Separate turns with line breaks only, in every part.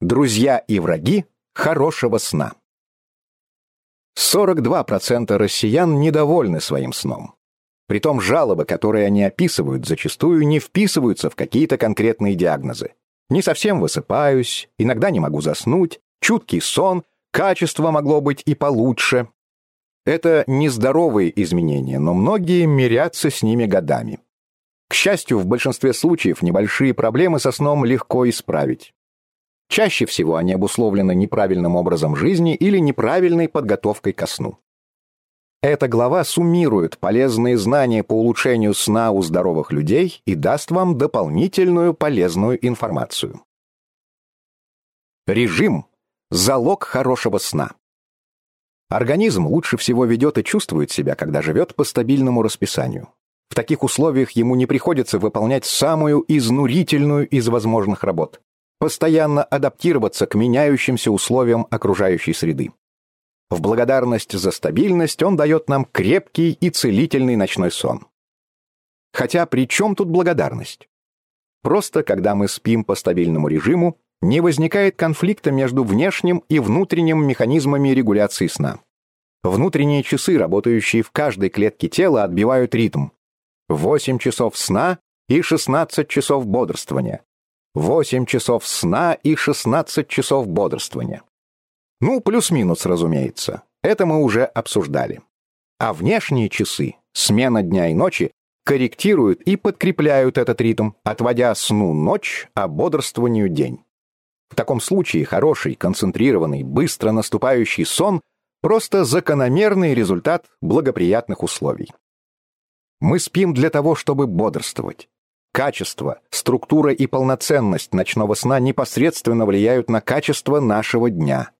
Друзья и враги хорошего сна. 42% россиян недовольны своим сном. Притом жалобы, которые они описывают, зачастую не вписываются в какие-то конкретные диагнозы. Не совсем высыпаюсь, иногда не могу заснуть, чуткий сон, качество могло быть и получше. Это нездоровые изменения, но многие мирятся с ними годами. К счастью, в большинстве случаев небольшие проблемы со сном легко исправить. Чаще всего они обусловлены неправильным образом жизни или неправильной подготовкой ко сну. Эта глава суммирует полезные знания по улучшению сна у здоровых людей и даст вам дополнительную полезную информацию. Режим – залог хорошего сна. Организм лучше всего ведет и чувствует себя, когда живет по стабильному расписанию. В таких условиях ему не приходится выполнять самую изнурительную из возможных работ – постоянно адаптироваться к меняющимся условиям окружающей среды. В благодарность за стабильность он дает нам крепкий и целительный ночной сон. Хотя при чем тут благодарность? Просто когда мы спим по стабильному режиму, не возникает конфликта между внешним и внутренним механизмами регуляции сна. Внутренние часы, работающие в каждой клетке тела, отбивают ритм. 8 часов сна и 16 часов бодрствования. 8 часов сна и 16 часов бодрствования. Ну, плюс-минус, разумеется. Это мы уже обсуждали. А внешние часы, смена дня и ночи, корректируют и подкрепляют этот ритм, отводя сну ночь, а бодрствованию день. В таком случае хороший, концентрированный, быстро наступающий сон – просто закономерный результат благоприятных условий. Мы спим для того, чтобы бодрствовать. Качество, структура и полноценность ночного сна непосредственно влияют на качество нашего дня.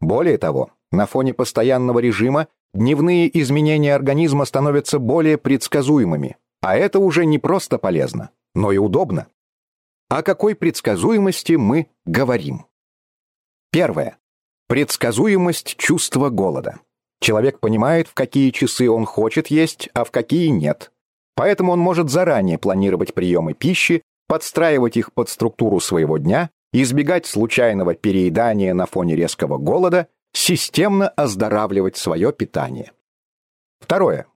Более того, на фоне постоянного режима дневные изменения организма становятся более предсказуемыми, а это уже не просто полезно, но и удобно. О какой предсказуемости мы говорим? Первое. Предсказуемость чувства голода. Человек понимает, в какие часы он хочет есть, а в какие нет. Поэтому он может заранее планировать приемы пищи, подстраивать их под структуру своего дня избегать случайного переедания на фоне резкого голода, системно оздоравливать свое питание. Второе.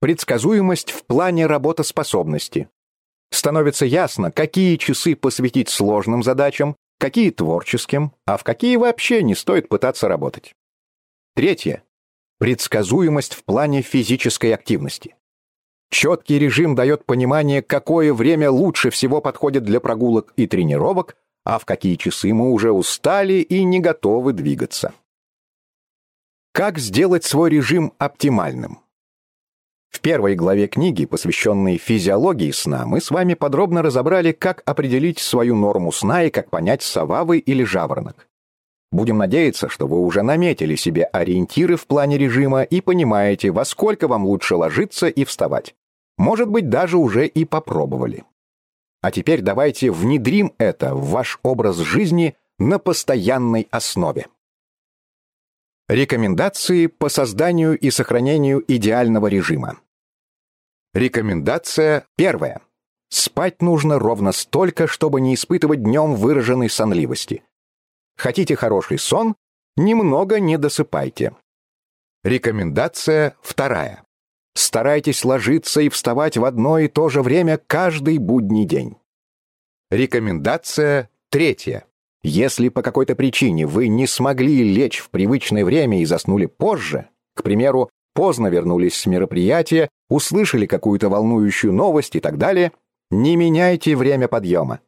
Предсказуемость в плане работоспособности. Становится ясно, какие часы посвятить сложным задачам, какие творческим, а в какие вообще не стоит пытаться работать. Третье. Предсказуемость в плане физической активности. Четкий режим дает понимание, какое время лучше всего подходит для прогулок и тренировок, а в какие часы мы уже устали и не готовы двигаться. Как сделать свой режим оптимальным? В первой главе книги, посвященной физиологии сна, мы с вами подробно разобрали, как определить свою норму сна и как понять, сова вы или жаворонок. Будем надеяться, что вы уже наметили себе ориентиры в плане режима и понимаете, во сколько вам лучше ложиться и вставать. Может быть, даже уже и попробовали. А теперь давайте внедрим это в ваш образ жизни на постоянной основе. Рекомендации по созданию и сохранению идеального режима. Рекомендация первая. Спать нужно ровно столько, чтобы не испытывать днем выраженной сонливости. Хотите хороший сон? Немного не досыпайте. Рекомендация вторая. Старайтесь ложиться и вставать в одно и то же время каждый будний день. Рекомендация третья. Если по какой-то причине вы не смогли лечь в привычное время и заснули позже, к примеру, поздно вернулись с мероприятия, услышали какую-то волнующую новость и так далее, не меняйте время подъема.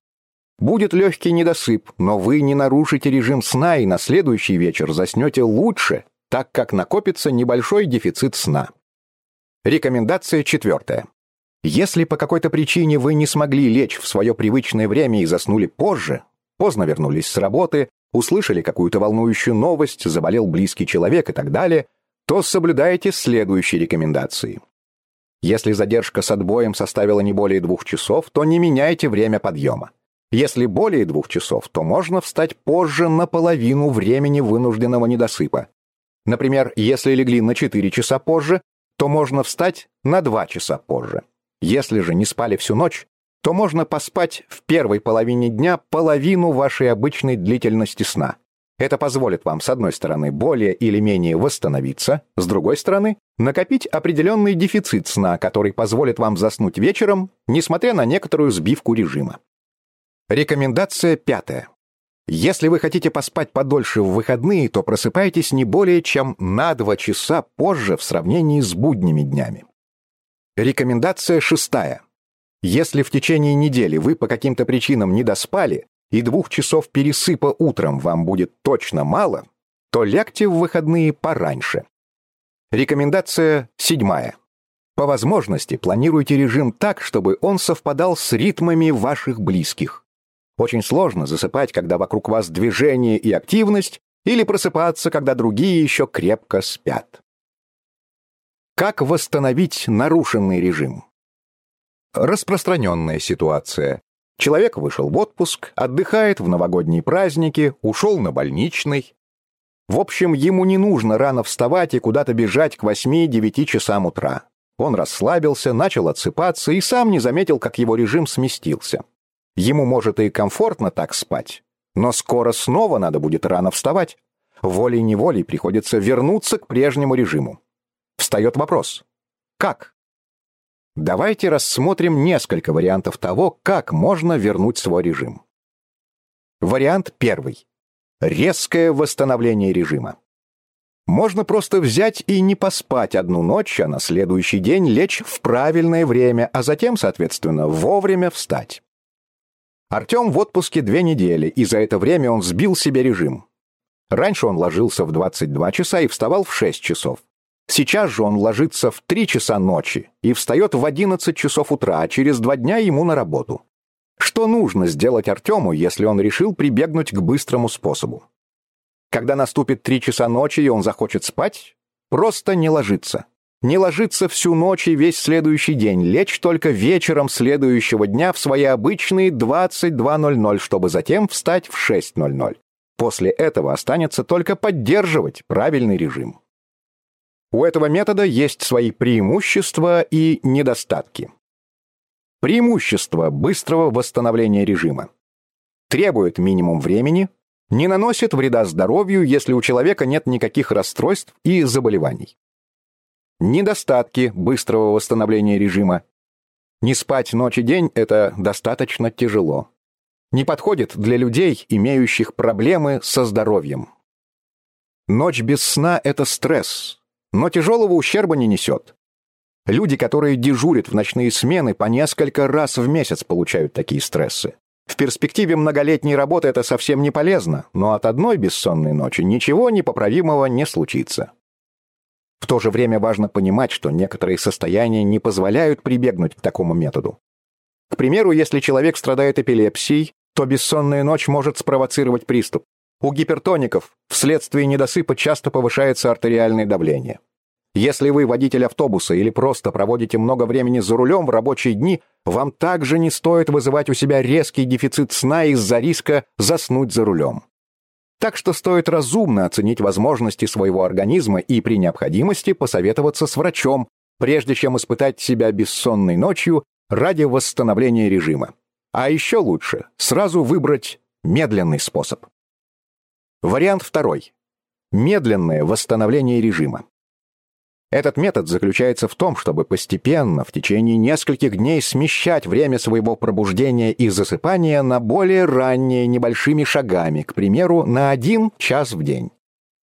Будет легкий недосып, но вы не нарушите режим сна и на следующий вечер заснете лучше, так как накопится небольшой дефицит сна. Рекомендация четвертая. Если по какой-то причине вы не смогли лечь в свое привычное время и заснули позже, поздно вернулись с работы, услышали какую-то волнующую новость, заболел близкий человек и так далее, то соблюдайте следующие рекомендации. Если задержка с отбоем составила не более двух часов, то не меняйте время подъема. Если более двух часов, то можно встать позже на половину времени вынужденного недосыпа. Например, если легли на 4 часа позже, то можно встать на 2 часа позже. Если же не спали всю ночь, то можно поспать в первой половине дня половину вашей обычной длительности сна. Это позволит вам, с одной стороны, более или менее восстановиться, с другой стороны, накопить определенный дефицит сна, который позволит вам заснуть вечером, несмотря на некоторую сбивку режима. Рекомендация пятая. Если вы хотите поспать подольше в выходные, то просыпайтесь не более чем на 2 часа позже в сравнении с будними днями. Рекомендация шестая. Если в течение недели вы по каким-то причинам не доспали, и двух часов пересыпа утром вам будет точно мало, то лягте в выходные пораньше. Рекомендация седьмая. По возможности планируйте режим так, чтобы он совпадал с ритмами ваших близких. Очень сложно засыпать, когда вокруг вас движение и активность, или просыпаться, когда другие еще крепко спят. Как восстановить нарушенный режим? Распространенная ситуация. Человек вышел в отпуск, отдыхает в новогодние праздники, ушел на больничный. В общем, ему не нужно рано вставать и куда-то бежать к 8-9 часам утра. Он расслабился, начал отсыпаться и сам не заметил, как его режим сместился. Ему, может, и комфортно так спать, но скоро снова надо будет рано вставать. Волей-неволей приходится вернуться к прежнему режиму. Встает вопрос. Как? Давайте рассмотрим несколько вариантов того, как можно вернуть свой режим. Вариант первый. Резкое восстановление режима. Можно просто взять и не поспать одну ночь, а на следующий день лечь в правильное время, а затем, соответственно, вовремя встать. Артем в отпуске две недели, и за это время он сбил себе режим. Раньше он ложился в 22 часа и вставал в 6 часов. Сейчас же он ложится в 3 часа ночи и встает в 11 часов утра, а через два дня ему на работу. Что нужно сделать Артему, если он решил прибегнуть к быстрому способу? Когда наступит 3 часа ночи и он захочет спать, просто не ложиться. Не ложиться всю ночь и весь следующий день, лечь только вечером следующего дня в свои обычные 22.00, чтобы затем встать в 6.00. После этого останется только поддерживать правильный режим. У этого метода есть свои преимущества и недостатки. Преимущество быстрого восстановления режима. Требует минимум времени, не наносит вреда здоровью, если у человека нет никаких расстройств и заболеваний. Недостатки быстрого восстановления режима. Не спать ночь и день – это достаточно тяжело. Не подходит для людей, имеющих проблемы со здоровьем. Ночь без сна – это стресс, но тяжелого ущерба не несет. Люди, которые дежурят в ночные смены, по несколько раз в месяц получают такие стрессы. В перспективе многолетней работы это совсем не полезно, но от одной бессонной ночи ничего непоправимого не случится. В то же время важно понимать, что некоторые состояния не позволяют прибегнуть к такому методу. К примеру, если человек страдает эпилепсией, то бессонная ночь может спровоцировать приступ. У гипертоников вследствие недосыпа часто повышается артериальное давление. Если вы водитель автобуса или просто проводите много времени за рулем в рабочие дни, вам также не стоит вызывать у себя резкий дефицит сна из-за риска заснуть за рулем. Так что стоит разумно оценить возможности своего организма и при необходимости посоветоваться с врачом, прежде чем испытать себя бессонной ночью ради восстановления режима. А еще лучше сразу выбрать медленный способ. Вариант второй. Медленное восстановление режима. Этот метод заключается в том, чтобы постепенно, в течение нескольких дней смещать время своего пробуждения и засыпания на более ранние небольшими шагами, к примеру, на один час в день.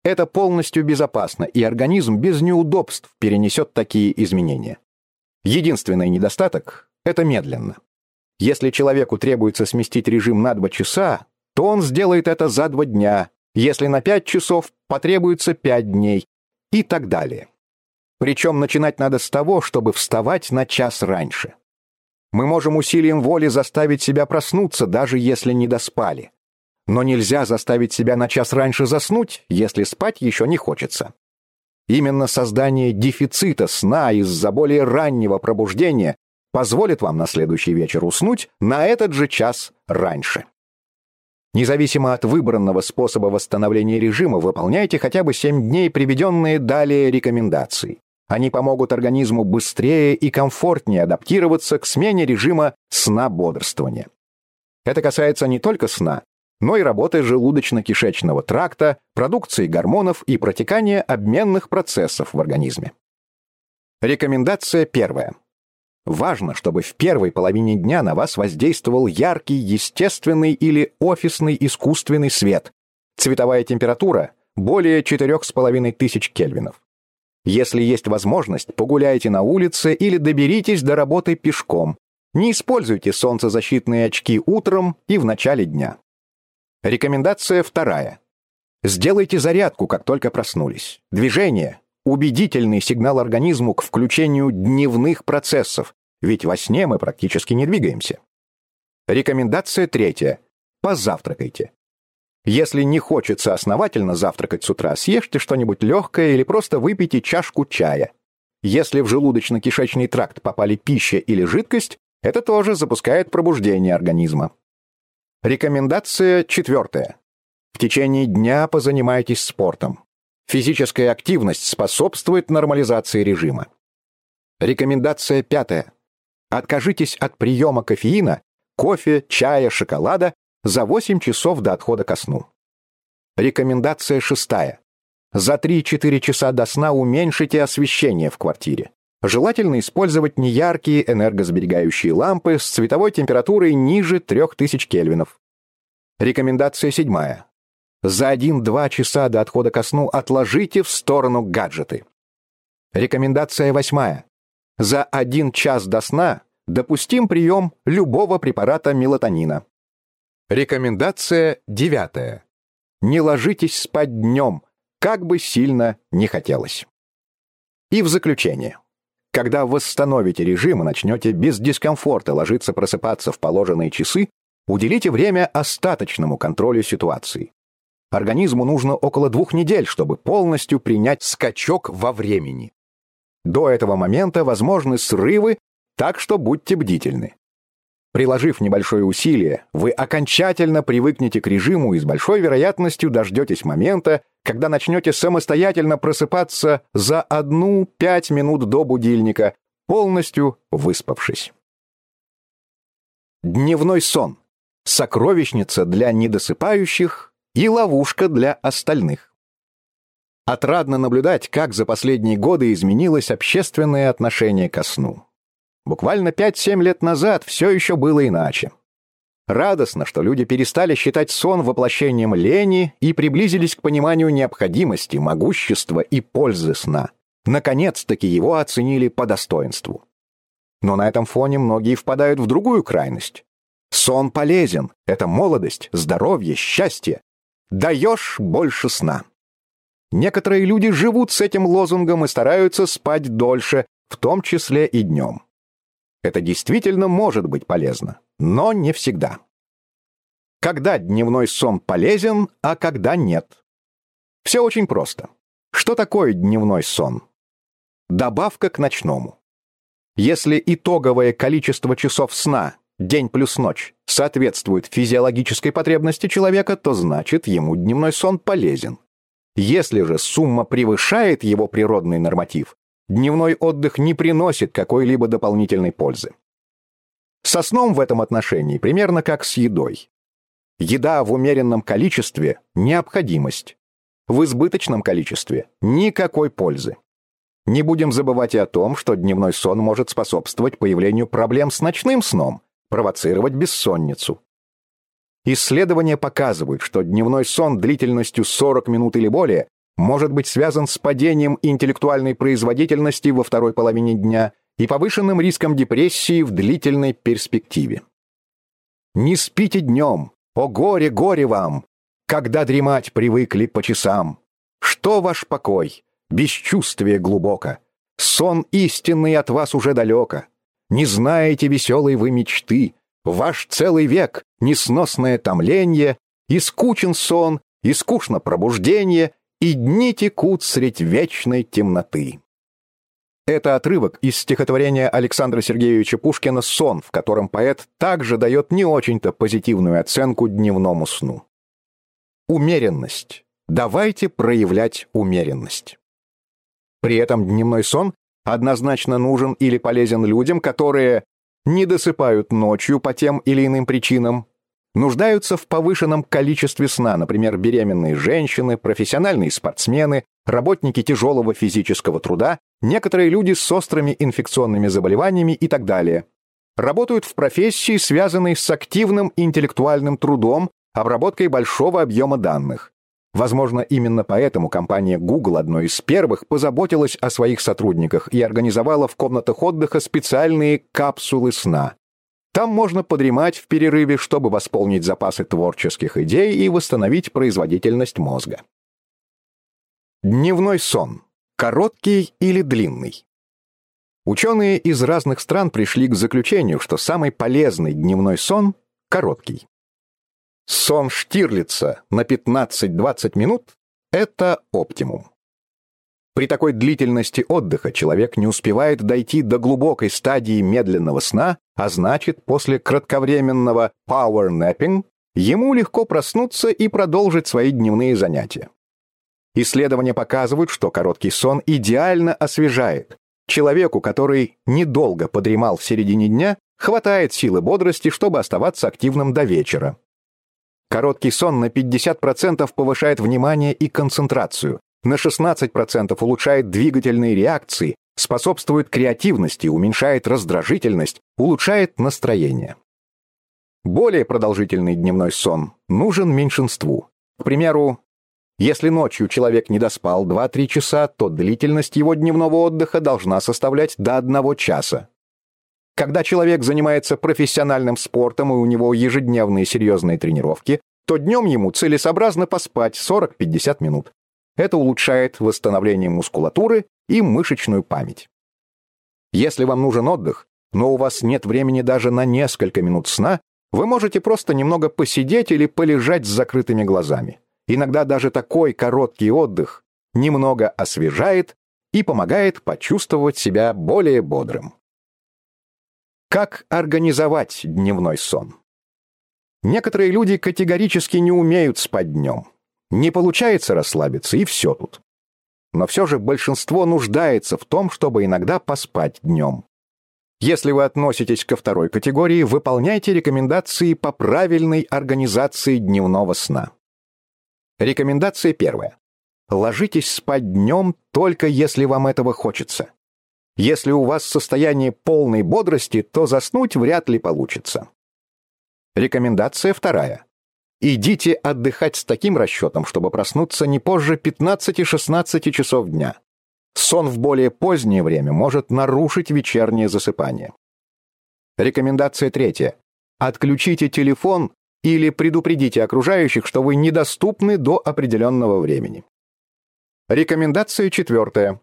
Это полностью безопасно, и организм без неудобств перенесет такие изменения. Единственный недостаток – это медленно. Если человеку требуется сместить режим на 2 часа, то он сделает это за два дня, если на пять часов потребуется пять дней и так далее. Причем начинать надо с того, чтобы вставать на час раньше. Мы можем усилием воли заставить себя проснуться, даже если не доспали. Но нельзя заставить себя на час раньше заснуть, если спать еще не хочется. Именно создание дефицита сна из-за более раннего пробуждения позволит вам на следующий вечер уснуть на этот же час раньше. Независимо от выбранного способа восстановления режима, выполняйте хотя бы 7 дней приведенные далее рекомендации. Они помогут организму быстрее и комфортнее адаптироваться к смене режима сна-бодрствования. Это касается не только сна, но и работы желудочно-кишечного тракта, продукции гормонов и протекания обменных процессов в организме. Рекомендация первая. Важно, чтобы в первой половине дня на вас воздействовал яркий, естественный или офисный искусственный свет. Цветовая температура более 4500 кельвинов. Если есть возможность, погуляйте на улице или доберитесь до работы пешком. Не используйте солнцезащитные очки утром и в начале дня. Рекомендация вторая. Сделайте зарядку, как только проснулись. Движение убедительный сигнал организму к включению дневных процессов, ведь во сне мы практически не двигаемся. Рекомендация третья. Позавтракайте. Если не хочется основательно завтракать с утра, съешьте что-нибудь легкое или просто выпейте чашку чая. Если в желудочно-кишечный тракт попали пища или жидкость, это тоже запускает пробуждение организма. Рекомендация четвертая. В течение дня позанимайтесь спортом. Физическая активность способствует нормализации режима. Рекомендация пятая. Откажитесь от приема кофеина, кофе, чая, шоколада за 8 часов до отхода ко сну. Рекомендация шестая. За 3-4 часа до сна уменьшите освещение в квартире. Желательно использовать неяркие энергосберегающие лампы с цветовой температурой ниже 3000 кельвинов. Рекомендация седьмая. За 1-2 часа до отхода ко сну отложите в сторону гаджеты. Рекомендация восьмая. За 1 час до сна допустим прием любого препарата мелатонина. Рекомендация девятая. Не ложитесь спать днем, как бы сильно не хотелось. И в заключение. Когда восстановите режим и начнете без дискомфорта ложиться просыпаться в положенные часы, уделите время остаточному контролю ситуации. Организму нужно около двух недель, чтобы полностью принять скачок во времени. До этого момента возможны срывы, так что будьте бдительны. Приложив небольшое усилие, вы окончательно привыкнете к режиму и с большой вероятностью дождетесь момента, когда начнете самостоятельно просыпаться за одну-пять минут до будильника, полностью выспавшись. Дневной сон. Сокровищница для недосыпающих и ловушка для остальных. Отрадно наблюдать, как за последние годы изменилось общественное отношение ко сну. Буквально 5-7 лет назад все еще было иначе. Радостно, что люди перестали считать сон воплощением лени и приблизились к пониманию необходимости, могущества и пользы сна. Наконец-таки его оценили по достоинству. Но на этом фоне многие впадают в другую крайность. Сон полезен. Это молодость, здоровье, счастье даешь больше сна. Некоторые люди живут с этим лозунгом и стараются спать дольше, в том числе и днем. Это действительно может быть полезно, но не всегда. Когда дневной сон полезен, а когда нет? Все очень просто. Что такое дневной сон? Добавка к ночному. Если итоговое количество часов сна день плюс ночь, соответствует физиологической потребности человека, то значит, ему дневной сон полезен. Если же сумма превышает его природный норматив, дневной отдых не приносит какой-либо дополнительной пользы. Со сном в этом отношении примерно как с едой. Еда в умеренном количестве – необходимость. В избыточном количестве – никакой пользы. Не будем забывать и о том, что дневной сон может способствовать появлению проблем с ночным сном, провоцировать бессонницу. Исследования показывают, что дневной сон длительностью 40 минут или более может быть связан с падением интеллектуальной производительности во второй половине дня и повышенным риском депрессии в длительной перспективе. Не спите днем, о горе, горе вам, когда дремать привыкли по часам. Что ваш покой, бесчувствие глубоко, сон истинный от вас уже далеко. Не знаете веселой вы мечты, Ваш целый век — несносное томление, И скучен сон, и скучно пробуждение, И дни текут средь вечной темноты. Это отрывок из стихотворения Александра Сергеевича Пушкина «Сон», в котором поэт также дает не очень-то позитивную оценку дневному сну. Умеренность. Давайте проявлять умеренность. При этом дневной сон однозначно нужен или полезен людям, которые не досыпают ночью по тем или иным причинам, нуждаются в повышенном количестве сна, например, беременные женщины, профессиональные спортсмены, работники тяжелого физического труда, некоторые люди с острыми инфекционными заболеваниями и так далее. Работают в профессии, связанной с активным интеллектуальным трудом, обработкой большого объема данных. Возможно, именно поэтому компания Google одной из первых позаботилась о своих сотрудниках и организовала в комнатах отдыха специальные капсулы сна. Там можно подремать в перерыве, чтобы восполнить запасы творческих идей и восстановить производительность мозга. Дневной сон. Короткий или длинный? Ученые из разных стран пришли к заключению, что самый полезный дневной сон – короткий. Сон Штирлица на 15-20 минут – это оптимум. При такой длительности отдыха человек не успевает дойти до глубокой стадии медленного сна, а значит, после кратковременного power napping ему легко проснуться и продолжить свои дневные занятия. Исследования показывают, что короткий сон идеально освежает. Человеку, который недолго подремал в середине дня, хватает силы бодрости, чтобы оставаться активным до вечера. Короткий сон на 50% повышает внимание и концентрацию, на 16% улучшает двигательные реакции, способствует креативности, уменьшает раздражительность, улучшает настроение. Более продолжительный дневной сон нужен меньшинству. К примеру, если ночью человек не доспал 2-3 часа, то длительность его дневного отдыха должна составлять до 1 часа. Когда человек занимается профессиональным спортом и у него ежедневные серьезные тренировки, то днем ему целесообразно поспать 40-50 минут. Это улучшает восстановление мускулатуры и мышечную память. Если вам нужен отдых, но у вас нет времени даже на несколько минут сна, вы можете просто немного посидеть или полежать с закрытыми глазами. Иногда даже такой короткий отдых немного освежает и помогает почувствовать себя более бодрым. Как организовать дневной сон? Некоторые люди категорически не умеют спать днем. Не получается расслабиться, и все тут. Но все же большинство нуждается в том, чтобы иногда поспать днем. Если вы относитесь ко второй категории, выполняйте рекомендации по правильной организации дневного сна. Рекомендация первая. Ложитесь спать днем только если вам этого хочется. Если у вас состояние полной бодрости, то заснуть вряд ли получится. Рекомендация вторая. Идите отдыхать с таким расчетом, чтобы проснуться не позже 15-16 часов дня. Сон в более позднее время может нарушить вечернее засыпание. Рекомендация третья. Отключите телефон или предупредите окружающих, что вы недоступны до определенного времени. Рекомендация четвертая.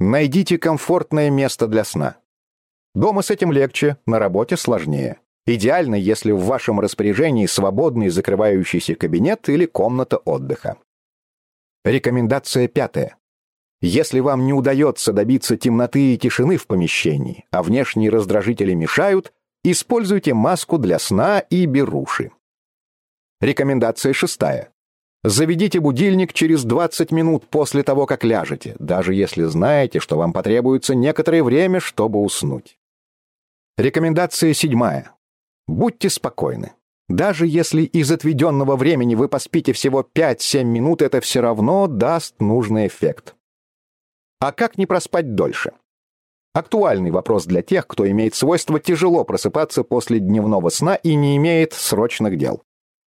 Найдите комфортное место для сна. Дома с этим легче, на работе сложнее. Идеально, если в вашем распоряжении свободный закрывающийся кабинет или комната отдыха. Рекомендация пятая. Если вам не удается добиться темноты и тишины в помещении, а внешние раздражители мешают, используйте маску для сна и беруши. Рекомендация шестая. Заведите будильник через 20 минут после того, как ляжете, даже если знаете, что вам потребуется некоторое время, чтобы уснуть. Рекомендация седьмая. Будьте спокойны. Даже если из отведенного времени вы поспите всего 5-7 минут, это все равно даст нужный эффект. А как не проспать дольше? Актуальный вопрос для тех, кто имеет свойство тяжело просыпаться после дневного сна и не имеет срочных дел.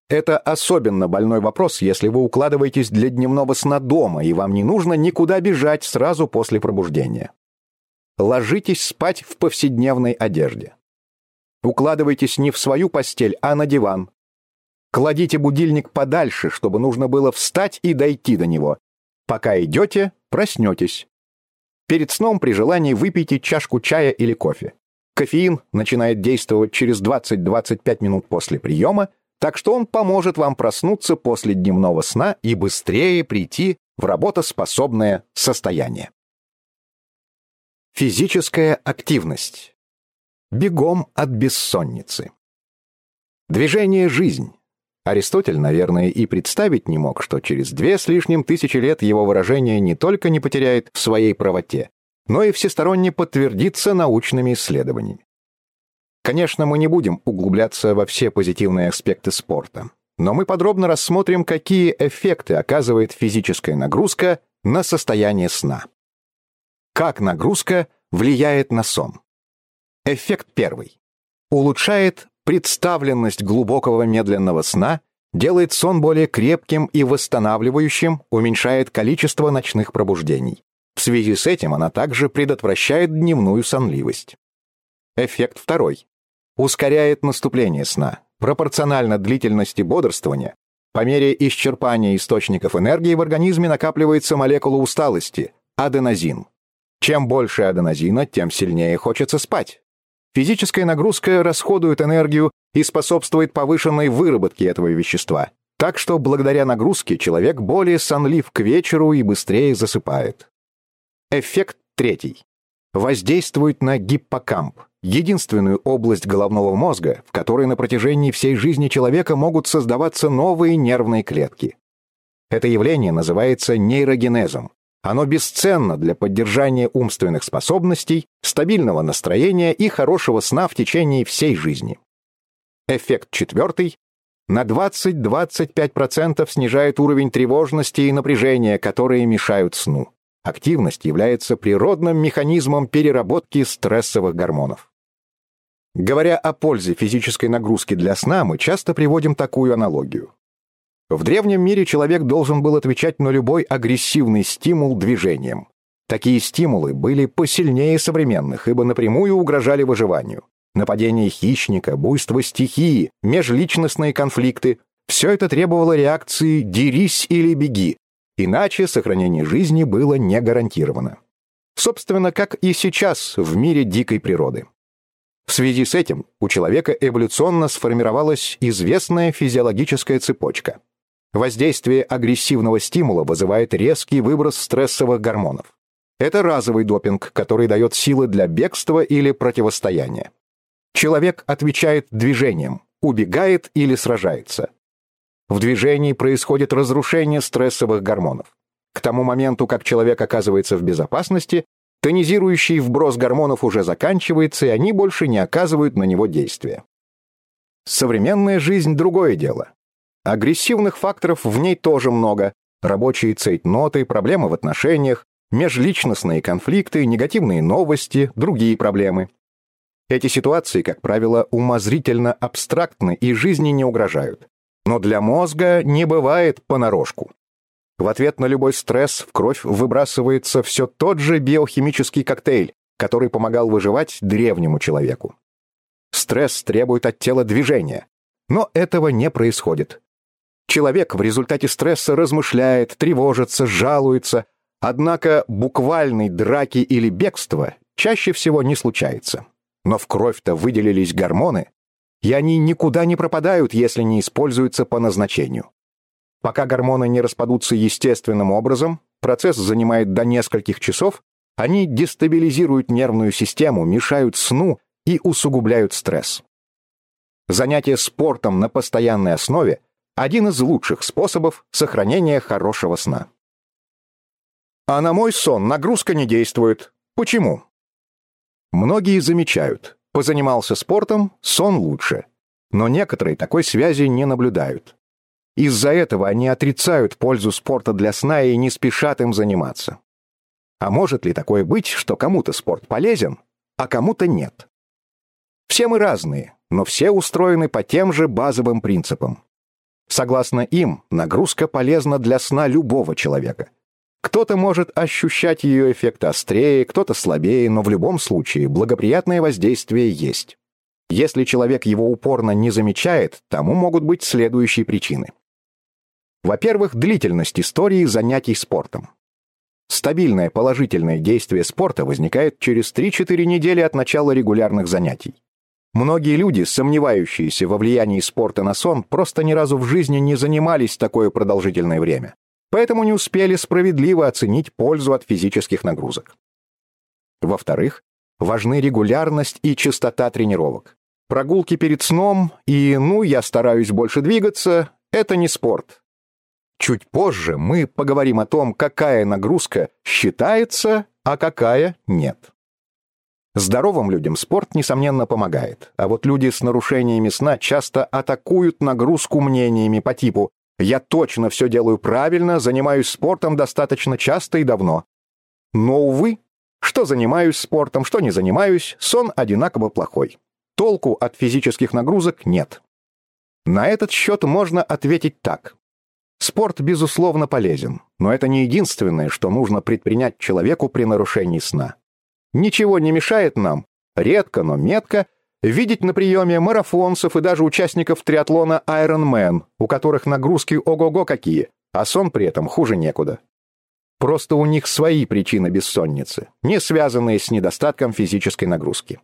Это особенно больной вопрос, если вы укладываетесь для дневного сна дома, и вам не нужно никуда бежать сразу после пробуждения. Ложитесь спать в повседневной одежде. Укладывайтесь не в свою постель, а на диван. Кладите будильник подальше, чтобы нужно было встать и дойти до него. Пока идете, проснетесь. Перед сном при желании выпейте чашку чая или кофе. Кофеин начинает действовать через 20-25 минут после приема, так что он поможет вам проснуться после дневного сна и быстрее прийти в работоспособное состояние. Физическая активность. Бегом от бессонницы. Движение – жизнь. Аристотель, наверное, и представить не мог, что через две с лишним тысячи лет его выражение не только не потеряет в своей правоте, но и всесторонне подтвердиться научными исследованиями. Конечно, мы не будем углубляться во все позитивные аспекты спорта, но мы подробно рассмотрим, какие эффекты оказывает физическая нагрузка на состояние сна. Как нагрузка влияет на сон? Эффект первый. Улучшает представленность глубокого медленного сна, делает сон более крепким и восстанавливающим, уменьшает количество ночных пробуждений. В связи с этим она также предотвращает дневную сонливость. Эффект второй. Ускоряет наступление сна, пропорционально длительности бодрствования. По мере исчерпания источников энергии в организме накапливается молекула усталости – аденозин. Чем больше аденозина, тем сильнее хочется спать. Физическая нагрузка расходует энергию и способствует повышенной выработке этого вещества. Так что благодаря нагрузке человек более сонлив к вечеру и быстрее засыпает. Эффект третий. Воздействует на гиппокамп, единственную область головного мозга, в которой на протяжении всей жизни человека могут создаваться новые нервные клетки. Это явление называется нейрогенезом. Оно бесценно для поддержания умственных способностей, стабильного настроения и хорошего сна в течение всей жизни. Эффект четвертый. На 20-25% снижает уровень тревожности и напряжения, которые мешают сну. Активность является природным механизмом переработки стрессовых гормонов. Говоря о пользе физической нагрузки для сна, мы часто приводим такую аналогию. В древнем мире человек должен был отвечать на любой агрессивный стимул движением. Такие стимулы были посильнее современных, ибо напрямую угрожали выживанию. Нападение хищника, буйство стихии, межличностные конфликты – все это требовало реакции «дерись или беги», Иначе сохранение жизни было не гарантировано. Собственно, как и сейчас в мире дикой природы. В связи с этим у человека эволюционно сформировалась известная физиологическая цепочка. Воздействие агрессивного стимула вызывает резкий выброс стрессовых гормонов. Это разовый допинг, который дает силы для бегства или противостояния. Человек отвечает движением, убегает или сражается. В движении происходит разрушение стрессовых гормонов. К тому моменту, как человек оказывается в безопасности, тонизирующий вброс гормонов уже заканчивается, и они больше не оказывают на него действия. Современная жизнь – другое дело. Агрессивных факторов в ней тоже много. Рабочие цейтноты, проблемы в отношениях, межличностные конфликты, негативные новости, другие проблемы. Эти ситуации, как правило, умозрительно абстрактны и жизни не угрожают. Но для мозга не бывает понарошку. В ответ на любой стресс в кровь выбрасывается все тот же биохимический коктейль, который помогал выживать древнему человеку. Стресс требует от тела движения, но этого не происходит. Человек в результате стресса размышляет, тревожится, жалуется, однако буквальной драки или бегства чаще всего не случается. Но в кровь-то выделились гормоны, и они никуда не пропадают, если не используются по назначению. Пока гормоны не распадутся естественным образом, процесс занимает до нескольких часов, они дестабилизируют нервную систему, мешают сну и усугубляют стресс. Занятие спортом на постоянной основе – один из лучших способов сохранения хорошего сна. А на мой сон нагрузка не действует. Почему? Многие замечают, Позанимался спортом, сон лучше. Но некоторые такой связи не наблюдают. Из-за этого они отрицают пользу спорта для сна и не спешат им заниматься. А может ли такое быть, что кому-то спорт полезен, а кому-то нет? Все мы разные, но все устроены по тем же базовым принципам. Согласно им, нагрузка полезна для сна любого человека – кто-то может ощущать ее эффект острее, кто-то слабее, но в любом случае благоприятное воздействие есть. Если человек его упорно не замечает, тому могут быть следующие причины. Во-первых, длительность истории занятий спортом. Стабильное положительное действие спорта возникает через 3-4 недели от начала регулярных занятий. Многие люди, сомневающиеся во влиянии спорта на сон, просто ни разу в жизни не занимались такое продолжительное время поэтому не успели справедливо оценить пользу от физических нагрузок. Во-вторых, важны регулярность и частота тренировок. Прогулки перед сном и «ну, я стараюсь больше двигаться» — это не спорт. Чуть позже мы поговорим о том, какая нагрузка считается, а какая – нет. Здоровым людям спорт, несомненно, помогает, а вот люди с нарушениями сна часто атакуют нагрузку мнениями по типу «я точно все делаю правильно, занимаюсь спортом достаточно часто и давно». Но, увы, что занимаюсь спортом, что не занимаюсь, сон одинаково плохой. Толку от физических нагрузок нет. На этот счет можно ответить так. Спорт, безусловно, полезен, но это не единственное, что нужно предпринять человеку при нарушении сна. Ничего не мешает нам, редко, но метко, видеть на приеме марафонцев и даже участников триатлона Ironman, у которых нагрузки ого-го какие, а сон при этом хуже некуда. Просто у них свои причины бессонницы, не связанные с недостатком физической нагрузки.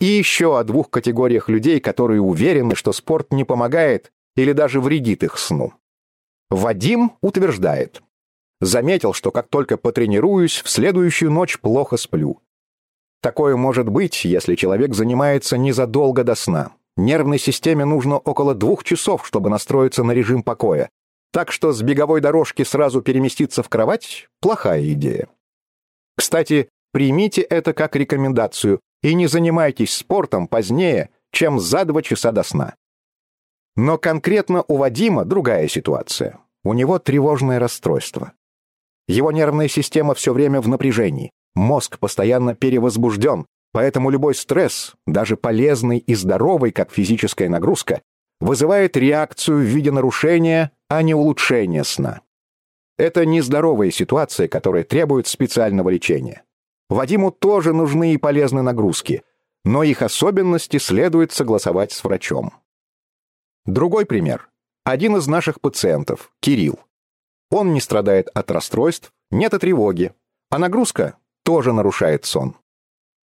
И еще о двух категориях людей, которые уверены, что спорт не помогает или даже вредит их сну. Вадим утверждает, Заметил, что как только потренируюсь, в следующую ночь плохо сплю. Такое может быть, если человек занимается незадолго до сна. Нервной системе нужно около двух часов, чтобы настроиться на режим покоя. Так что с беговой дорожки сразу переместиться в кровать – плохая идея. Кстати, примите это как рекомендацию и не занимайтесь спортом позднее, чем за два часа до сна. Но конкретно у Вадима другая ситуация. У него тревожное расстройство. Его нервная система все время в напряжении, мозг постоянно перевозбужден, поэтому любой стресс, даже полезный и здоровый, как физическая нагрузка, вызывает реакцию в виде нарушения, а не улучшения сна. Это нездоровая ситуация, которая требует специального лечения. Вадиму тоже нужны и полезны нагрузки, но их особенности следует согласовать с врачом. Другой пример. Один из наших пациентов, Кирилл, он не страдает от расстройств, нет и тревоги. А нагрузка тоже нарушает сон.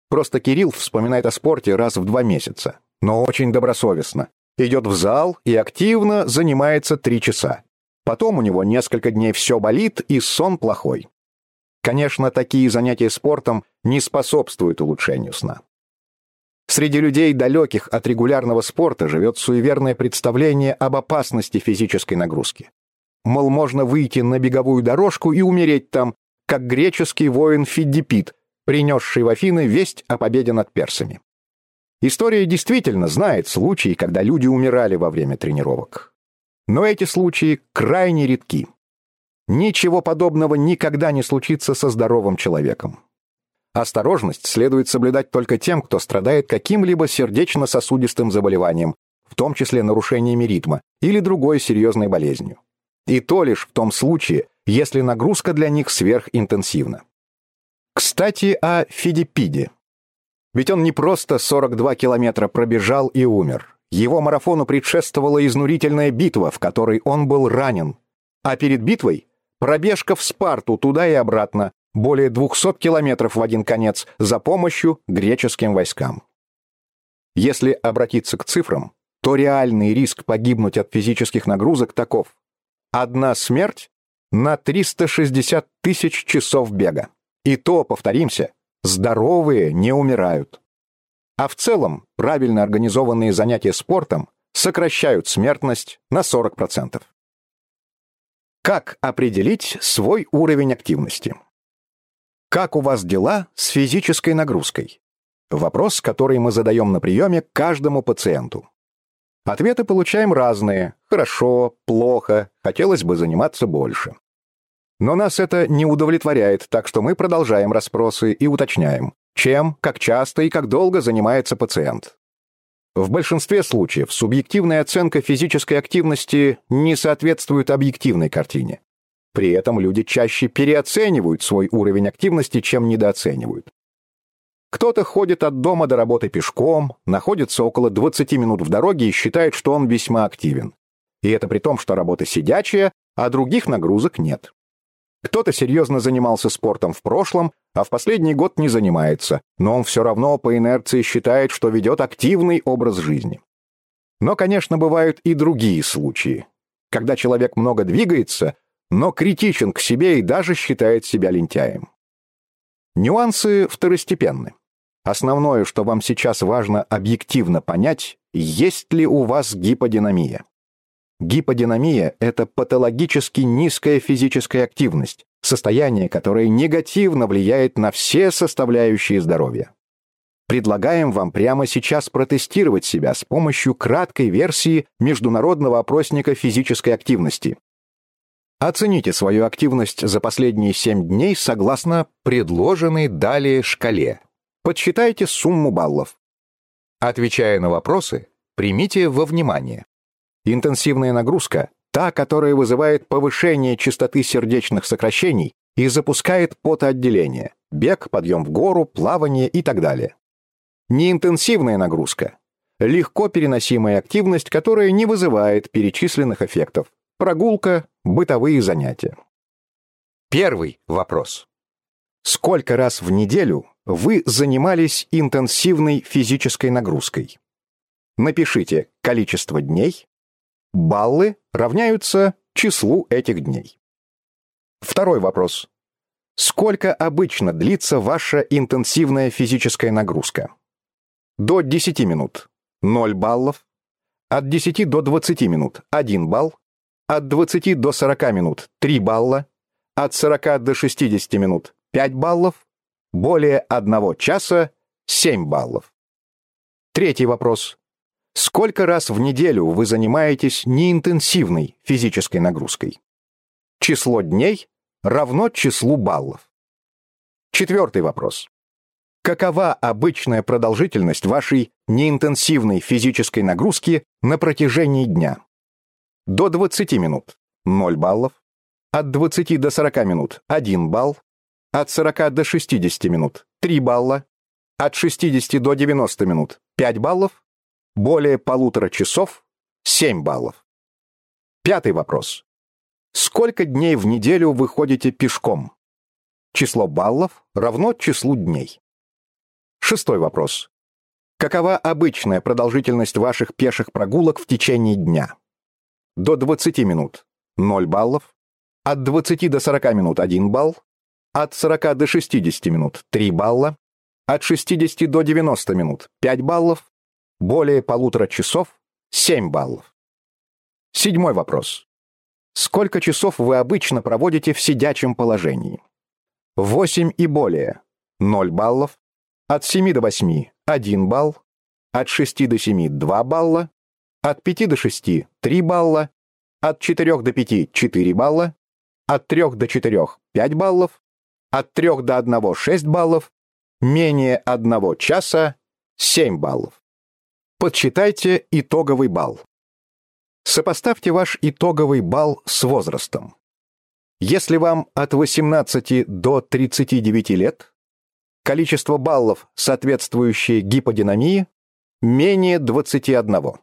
Просто Кирилл вспоминает о спорте раз в два месяца, но очень добросовестно. Идет в зал и активно занимается три часа. Потом у него несколько дней все болит и сон плохой. Конечно, такие занятия спортом не способствуют улучшению сна. Среди людей, далеких от регулярного спорта, живет суеверное представление об опасности физической нагрузки. Мол, можно выйти на беговую дорожку и умереть там, как греческий воин Фиддипит, принесший в Афины весть о победе над персами. История действительно знает случаи, когда люди умирали во время тренировок. Но эти случаи крайне редки. Ничего подобного никогда не случится со здоровым человеком. Осторожность следует соблюдать только тем, кто страдает каким-либо сердечно-сосудистым заболеванием, в том числе нарушениями ритма или другой серьезной болезнью. И то лишь в том случае, если нагрузка для них сверхинтенсивна. Кстати, о Фидипиде. Ведь он не просто 42 километра пробежал и умер. Его марафону предшествовала изнурительная битва, в которой он был ранен. А перед битвой пробежка в Спарту туда и обратно, более 200 километров в один конец, за помощью греческим войскам. Если обратиться к цифрам, то реальный риск погибнуть от физических нагрузок таков. Одна смерть на 360 тысяч часов бега. И то, повторимся, здоровые не умирают. А в целом, правильно организованные занятия спортом сокращают смертность на 40%. Как определить свой уровень активности? Как у вас дела с физической нагрузкой? Вопрос, который мы задаем на приеме каждому пациенту. Ответы получаем разные. Хорошо, плохо, хотелось бы заниматься больше. Но нас это не удовлетворяет, так что мы продолжаем расспросы и уточняем, чем, как часто и как долго занимается пациент. В большинстве случаев субъективная оценка физической активности не соответствует объективной картине. При этом люди чаще переоценивают свой уровень активности, чем недооценивают. Кто-то ходит от дома до работы пешком, находится около 20 минут в дороге и считает, что он весьма активен. И это при том, что работа сидячая, а других нагрузок нет. Кто-то серьезно занимался спортом в прошлом, а в последний год не занимается, но он все равно по инерции считает, что ведет активный образ жизни. Но, конечно, бывают и другие случаи, когда человек много двигается, но критичен к себе и даже считает себя лентяем. Нюансы второстепенны. Основное, что вам сейчас важно объективно понять, есть ли у вас гиподинамия. Гиподинамия – это патологически низкая физическая активность, состояние, которое негативно влияет на все составляющие здоровья. Предлагаем вам прямо сейчас протестировать себя с помощью краткой версии международного опросника физической активности. Оцените свою активность за последние 7 дней согласно предложенной далее шкале. Подсчитайте сумму баллов. Отвечая на вопросы, примите во внимание. Интенсивная нагрузка – та, которая вызывает повышение частоты сердечных сокращений и запускает потоотделение, бег, подъем в гору, плавание и так далее. Неинтенсивная нагрузка – легко переносимая активность, которая не вызывает перечисленных эффектов. Прогулка, бытовые занятия. Первый вопрос. Сколько раз в неделю вы занимались интенсивной физической нагрузкой? Напишите количество дней. Баллы равняются числу этих дней. Второй вопрос. Сколько обычно длится ваша интенсивная физическая нагрузка? До 10 минут – 0 баллов. От 10 до 20 минут – 1 балл. От 20 до 40 минут – 3 балла. От 40 до 60 минут – 5 баллов. Более 1 часа – 7 баллов. Третий вопрос. Сколько раз в неделю вы занимаетесь неинтенсивной физической нагрузкой? Число дней равно числу баллов. Четвертый вопрос. Какова обычная продолжительность вашей неинтенсивной физической нагрузки на протяжении дня? До 20 минут – 0 баллов. От 20 до 40 минут – 1 балл. От 40 до 60 минут – 3 балла. От 60 до 90 минут – 5 баллов. Более полутора часов – 7 баллов. Пятый вопрос. Сколько дней в неделю вы ходите пешком? Число баллов равно числу дней. Шестой вопрос. Какова обычная продолжительность ваших пеших прогулок в течение дня? До 20 минут – 0 баллов. От 20 до 40 минут – 1 балл. От 40 до 60 минут – 3 балла. От 60 до 90 минут – 5 баллов. Более полутора часов – 7 баллов. Седьмой вопрос. Сколько часов вы обычно проводите в сидячем положении? 8 и более – 0 баллов. От 7 до 8 – 1 балл. От 6 до 7 – 2 балла. От 5 до 6 – 3 балла. От 4 до 5 – 4 балла. От 3 до 4 – 5 баллов. От 3 до 1 – 6 баллов. Менее 1 часа – 7 баллов. Подсчитайте итоговый балл. Сопоставьте ваш итоговый балл с возрастом. Если вам от 18 до 39 лет, Количество баллов, соответствующее гиподинамии, менее 21.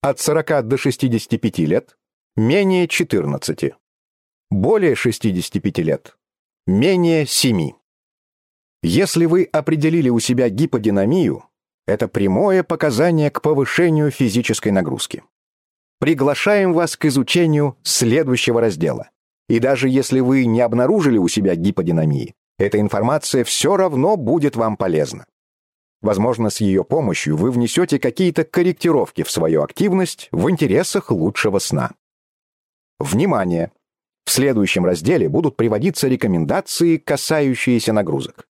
От 40 до 65 лет – менее 14. Более 65 лет – менее 7. Если вы определили у себя гиподинамию, это прямое показание к повышению физической нагрузки. Приглашаем вас к изучению следующего раздела. И даже если вы не обнаружили у себя гиподинамии, эта информация все равно будет вам полезна. Возможно, с ее помощью вы внесете какие-то корректировки в свою активность в интересах лучшего сна. Внимание! Следующем разделе будут приводиться рекомендации, касающиеся нагрузок.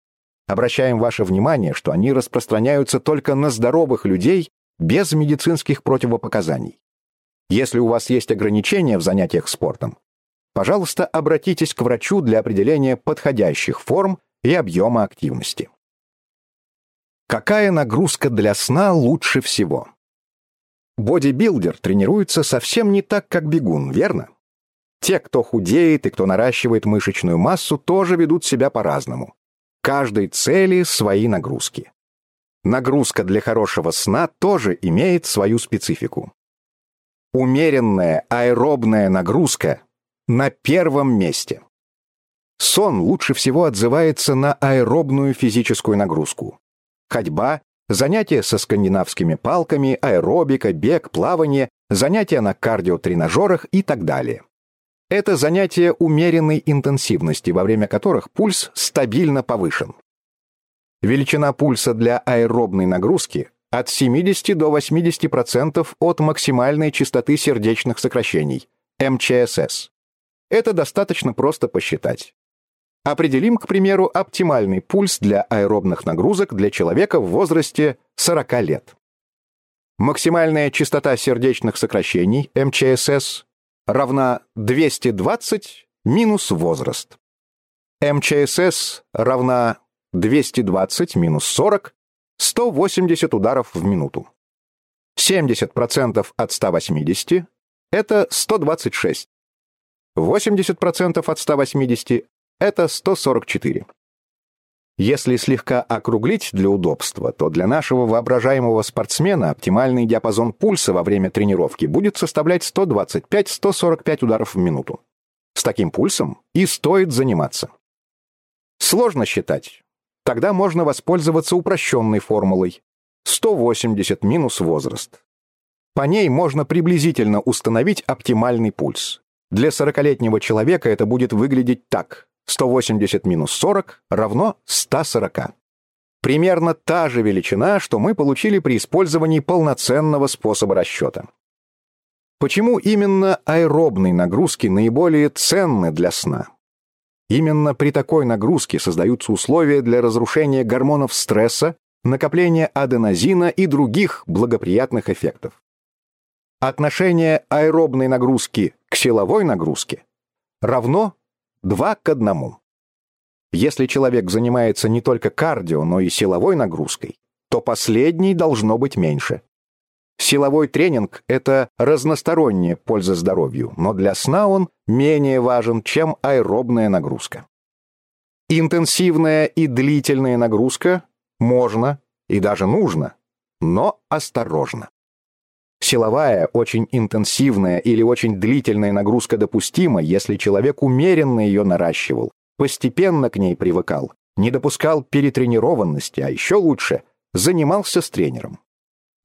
Обращаем ваше внимание, что они распространяются только на здоровых людей без медицинских противопоказаний. Если у вас есть ограничения в занятиях спортом, пожалуйста, обратитесь к врачу для определения подходящих форм и объема активности. Какая нагрузка для сна лучше всего? Бодибилдер тренируется совсем не так, как бегун, верно? Те, кто худеет и кто наращивает мышечную массу, тоже ведут себя по-разному. Каждой цели свои нагрузки. Нагрузка для хорошего сна тоже имеет свою специфику. Умеренная аэробная нагрузка на первом месте. Сон лучше всего отзывается на аэробную физическую нагрузку. Ходьба, занятия со скандинавскими палками, аэробика, бег, плавание, занятия на кардиотренажерах и так далее. Это занятия умеренной интенсивности, во время которых пульс стабильно повышен. Величина пульса для аэробной нагрузки от 70 до 80% от максимальной частоты сердечных сокращений, МЧСС. Это достаточно просто посчитать. Определим, к примеру, оптимальный пульс для аэробных нагрузок для человека в возрасте 40 лет. Максимальная частота сердечных сокращений, МЧСС, равна 220 минус возраст. МЧСС равна 220 минус 40, 180 ударов в минуту. 70% от 180 – это 126. 80% от 180 – это 144. Если слегка округлить для удобства, то для нашего воображаемого спортсмена оптимальный диапазон пульса во время тренировки будет составлять 125-145 ударов в минуту. С таким пульсом и стоит заниматься. Сложно считать. Тогда можно воспользоваться упрощенной формулой. 180 минус возраст. По ней можно приблизительно установить оптимальный пульс. Для 40-летнего человека это будет выглядеть так. 180 минус 40 равно 140. Примерно та же величина, что мы получили при использовании полноценного способа расчета. Почему именно аэробные нагрузки наиболее ценны для сна? Именно при такой нагрузке создаются условия для разрушения гормонов стресса, накопления аденозина и других благоприятных эффектов. Отношение аэробной нагрузки к силовой нагрузке равно Два к одному. Если человек занимается не только кардио, но и силовой нагрузкой, то последней должно быть меньше. Силовой тренинг – это разносторонняя польза здоровью, но для сна он менее важен, чем аэробная нагрузка. Интенсивная и длительная нагрузка можно и даже нужно, но осторожно. Силовая, очень интенсивная или очень длительная нагрузка допустима, если человек умеренно ее наращивал, постепенно к ней привыкал, не допускал перетренированности, а еще лучше – занимался с тренером.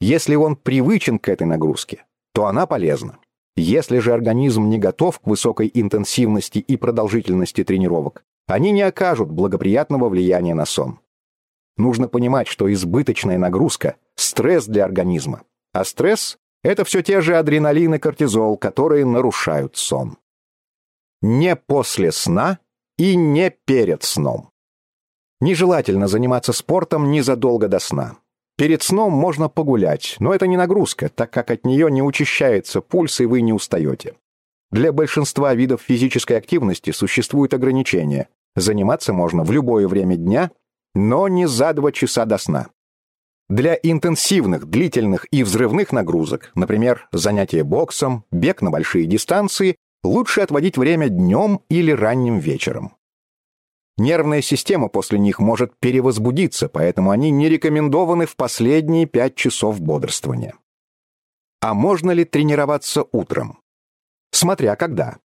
Если он привычен к этой нагрузке, то она полезна. Если же организм не готов к высокой интенсивности и продолжительности тренировок, они не окажут благоприятного влияния на сон. Нужно понимать, что избыточная нагрузка – стресс для организма, а стресс это все те же адреналин и кортизол, которые нарушают сон. Не после сна и не перед сном. Нежелательно заниматься спортом незадолго до сна. Перед сном можно погулять, но это не нагрузка, так как от нее не учащается пульс и вы не устаете. Для большинства видов физической активности существуют ограничения. Заниматься можно в любое время дня, но не за два часа до сна. Для интенсивных, длительных и взрывных нагрузок, например, занятия боксом, бег на большие дистанции, лучше отводить время днем или ранним вечером. Нервная система после них может перевозбудиться, поэтому они не рекомендованы в последние 5 часов бодрствования. А можно ли тренироваться утром? Смотря когда.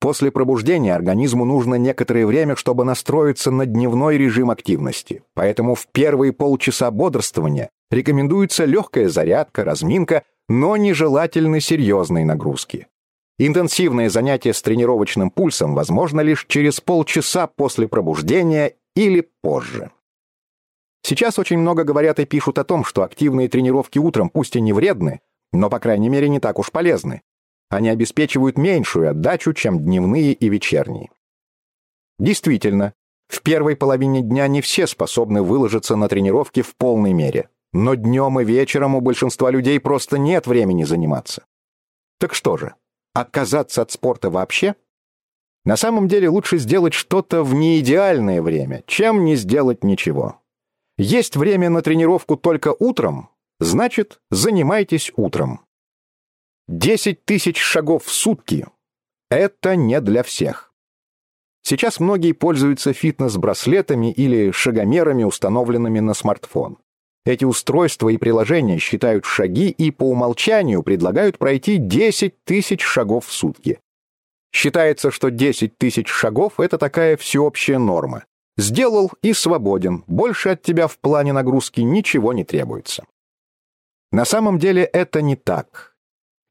После пробуждения организму нужно некоторое время, чтобы настроиться на дневной режим активности, поэтому в первые полчаса бодрствования рекомендуется легкая зарядка, разминка, но нежелательны серьезные нагрузки. Интенсивное занятие с тренировочным пульсом возможно лишь через полчаса после пробуждения или позже. Сейчас очень много говорят и пишут о том, что активные тренировки утром пусть и не вредны, но, по крайней мере, не так уж полезны они обеспечивают меньшую отдачу, чем дневные и вечерние. Действительно, в первой половине дня не все способны выложиться на тренировки в полной мере, но днем и вечером у большинства людей просто нет времени заниматься. Так что же, отказаться от спорта вообще? На самом деле лучше сделать что-то в неидеальное время, чем не сделать ничего. Есть время на тренировку только утром, значит, занимайтесь утром. Десять тысяч шагов в сутки – это не для всех. Сейчас многие пользуются фитнес-браслетами или шагомерами, установленными на смартфон. Эти устройства и приложения считают шаги и по умолчанию предлагают пройти 10 тысяч шагов в сутки. Считается, что 10 тысяч шагов – это такая всеобщая норма. Сделал и свободен, больше от тебя в плане нагрузки ничего не требуется. На самом деле это не так.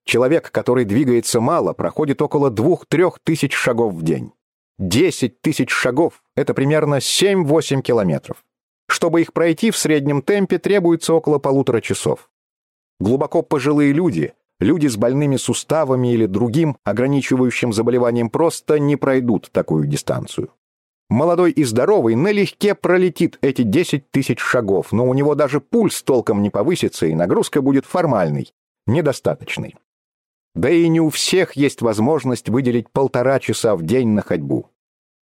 Человек, который двигается мало, проходит около 2-3 тысяч шагов в день. 10 тысяч шагов – это примерно 7-8 километров. Чтобы их пройти в среднем темпе требуется около полутора часов. Глубоко пожилые люди, люди с больными суставами или другим ограничивающим заболеванием просто не пройдут такую дистанцию. Молодой и здоровый налегке пролетит эти 10 тысяч шагов, но у него даже пульс толком не повысится, и нагрузка будет формальной, недостаточной. Да и не у всех есть возможность выделить полтора часа в день на ходьбу.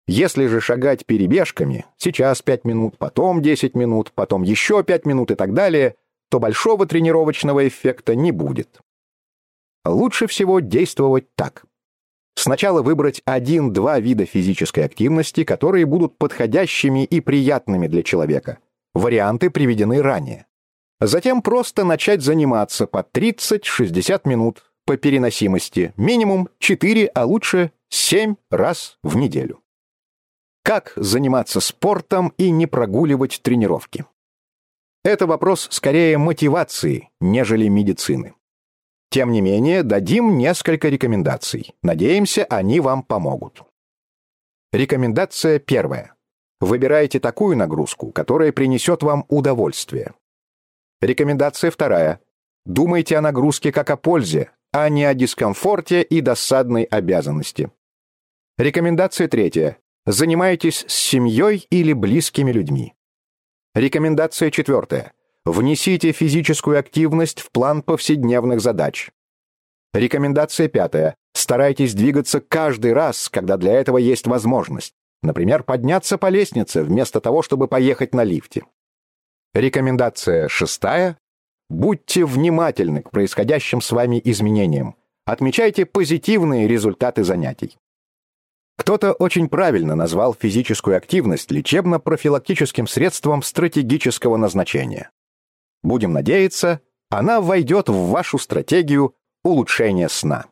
Если же шагать перебежками, сейчас 5 минут, потом 10 минут, потом еще 5 минут и так далее, то большого тренировочного эффекта не будет. Лучше всего действовать так. Сначала выбрать один-два вида физической активности, которые будут подходящими и приятными для человека. Варианты приведены ранее. Затем просто начать заниматься по 30-60 минут по переносимости, минимум 4, а лучше 7 раз в неделю. Как заниматься спортом и не прогуливать тренировки? Это вопрос скорее мотивации, нежели медицины. Тем не менее, дадим несколько рекомендаций. Надеемся, они вам помогут. Рекомендация первая. Выбирайте такую нагрузку, которая принесет вам удовольствие. Рекомендация вторая. Думайте о нагрузке как о пользе, а не о дискомфорте и досадной обязанности. Рекомендация третья. Занимайтесь с семьей или близкими людьми. Рекомендация четвертая. Внесите физическую активность в план повседневных задач. Рекомендация пятая. Старайтесь двигаться каждый раз, когда для этого есть возможность. Например, подняться по лестнице вместо того, чтобы поехать на лифте. Рекомендация шестая. Будьте внимательны к происходящим с вами изменениям. Отмечайте позитивные результаты занятий. Кто-то очень правильно назвал физическую активность лечебно-профилактическим средством стратегического назначения. Будем надеяться, она войдет в вашу стратегию улучшения сна.